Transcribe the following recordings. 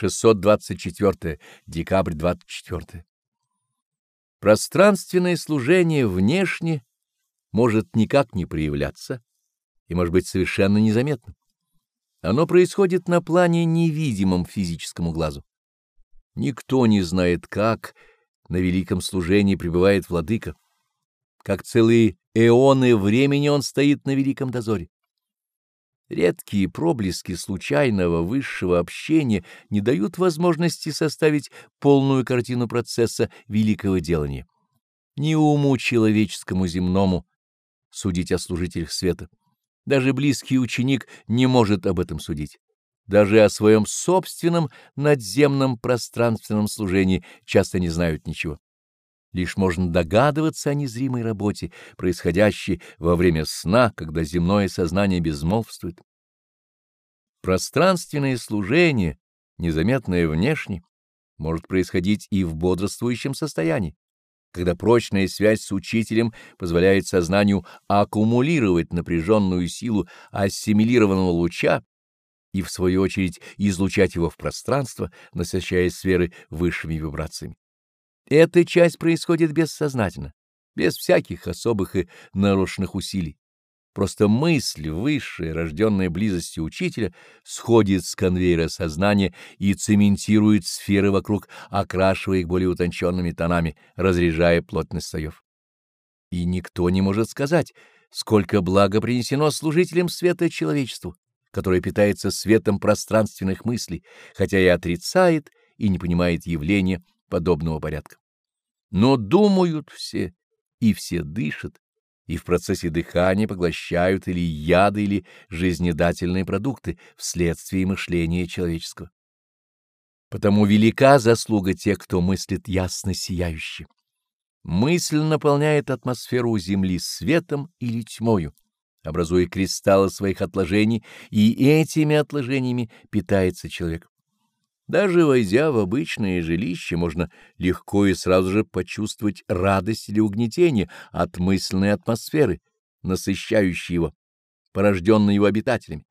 624. Декабрь 24. Пространственное служение внешне может никак не проявляться и может быть совершенно незаметным. Оно происходит на плане невидимом физическому глазу. Никто не знает, как на великом служении пребывает владыка, как целые эоны времени он стоит на великом дозоре. Редкие проблески случайного высшего общения не дают возможности составить полную картину процесса великого делания. Ни уму человеческому земному судить о служителях света. Даже близкий ученик не может об этом судить. Даже о своем собственном надземном пространственном служении часто не знают ничего. Лишь можно догадываться о незримой работе, происходящей во время сна, когда земное сознание безмолвствует. Пространственное служение, незаметное внешне, может происходить и в бодрствующем состоянии, когда прочная связь с учителем позволяет сознанию аккумулировать напряженную силу ассимилированного луча и, в свою очередь, излучать его в пространство, насыщая сферы высшими вибрациями. Эта часть происходит бессознательно, без всяких особых и нарочных усилий. Просто мысль, высшая, рожденная близостью учителя, сходит с конвейера сознания и цементирует сферы вокруг, окрашивая их более утонченными тонами, разряжая плотность слоев. И никто не может сказать, сколько блага принесено служителям света человечеству, которое питается светом пространственных мыслей, хотя и отрицает и не понимает явления подобного порядка. Но думают все, и все дышат, и в процессе дыхания поглощают или яды, или жизнедательные продукты вследствие мышления человеческого. Потому велика заслуга тех, кто мыслит ясно сияюще. Мысль наполняет атмосферу Земли светом или тьмою, образуя кристаллы своих отложений, и этими отложениями питается человек. Даже войдя в обычное жилище, можно легко и сразу же почувствовать радость или угнетение от мысленной атмосферы, насыщающей его, порожденной его обитателями.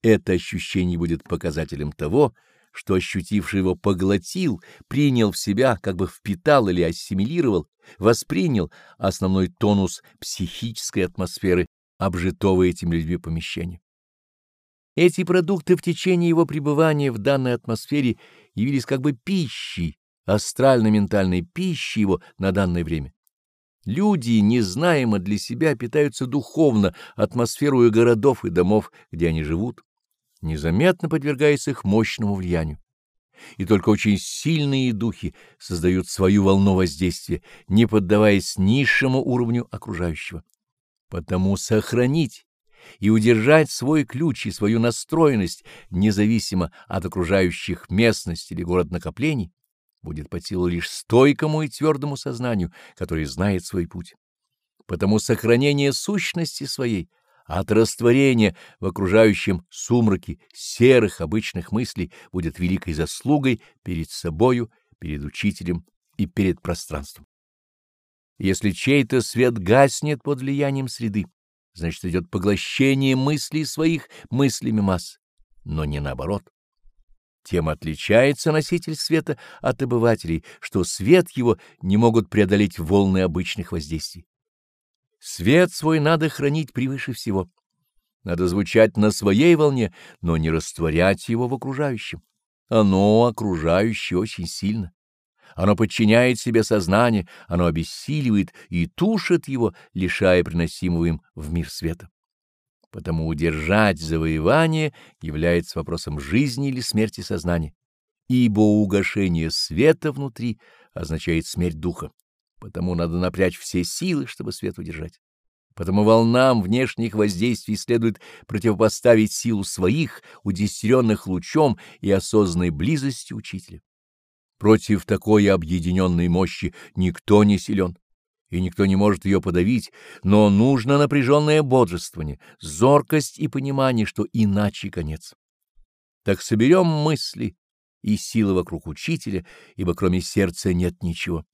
Это ощущение будет показателем того, что ощутивший его поглотил, принял в себя, как бы впитал или ассимилировал, воспринял основной тонус психической атмосферы обжитого этим людьми помещения. Эти продукты в течение его пребывания в данной атмосфере явились как бы пищей, астрально-ментальной пищей его на данное время. Люди незнаемо для себя питаются духовно атмосферой городов и домов, где они живут, незаметно подвергаясь их мощному влиянию. И только очень сильные духи создают свою волну воздействия, не поддаваясь низшему уровню окружающего. Потому сохранить и удержать свой ключ и свою настроенность независимо от окружающих местность или город накоплений будет под силу лишь стойкому и твердому сознанию, который знает свой путь. Потому сохранение сущности своей от растворения в окружающем сумраке серых обычных мыслей будет великой заслугой перед собою, перед учителем и перед пространством. Если чей-то свет гаснет под влиянием среды, значит, идет поглощение мыслей своих мыслями масс, но не наоборот. Тем отличается носитель света от обывателей, что свет его не могут преодолеть волны обычных воздействий. Свет свой надо хранить превыше всего. Надо звучать на своей волне, но не растворять его в окружающем. Оно окружающее очень сильно. Оно подчиняет себе сознание, оно обессиливает и тушит его, лишая приносимого им в мир света. Потому удержать завоевание является вопросом жизни или смерти сознания, ибо угошение света внутри означает смерть духа. Потому надо напрячь все силы, чтобы свет удержать. Потому волнам внешних воздействий следует противопоставить силу своих, удестеренных лучом и осознанной близости учителя. Против такой объединенной мощи никто не силен, и никто не может ее подавить, но нужно напряженное бодрствование, зоркость и понимание, что иначе конец. Так соберем мысли и силы вокруг учителя, ибо кроме сердца нет ничего.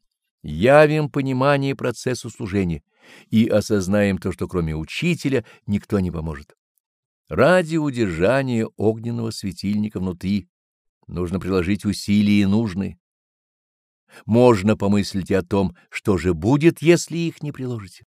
Явим понимание процессу служения и осознаем то, что кроме учителя никто не поможет. Ради удержания огненного светильника внутри нужно приложить усилия нужные. Можно помыслить и о том, что же будет, если их не приложите.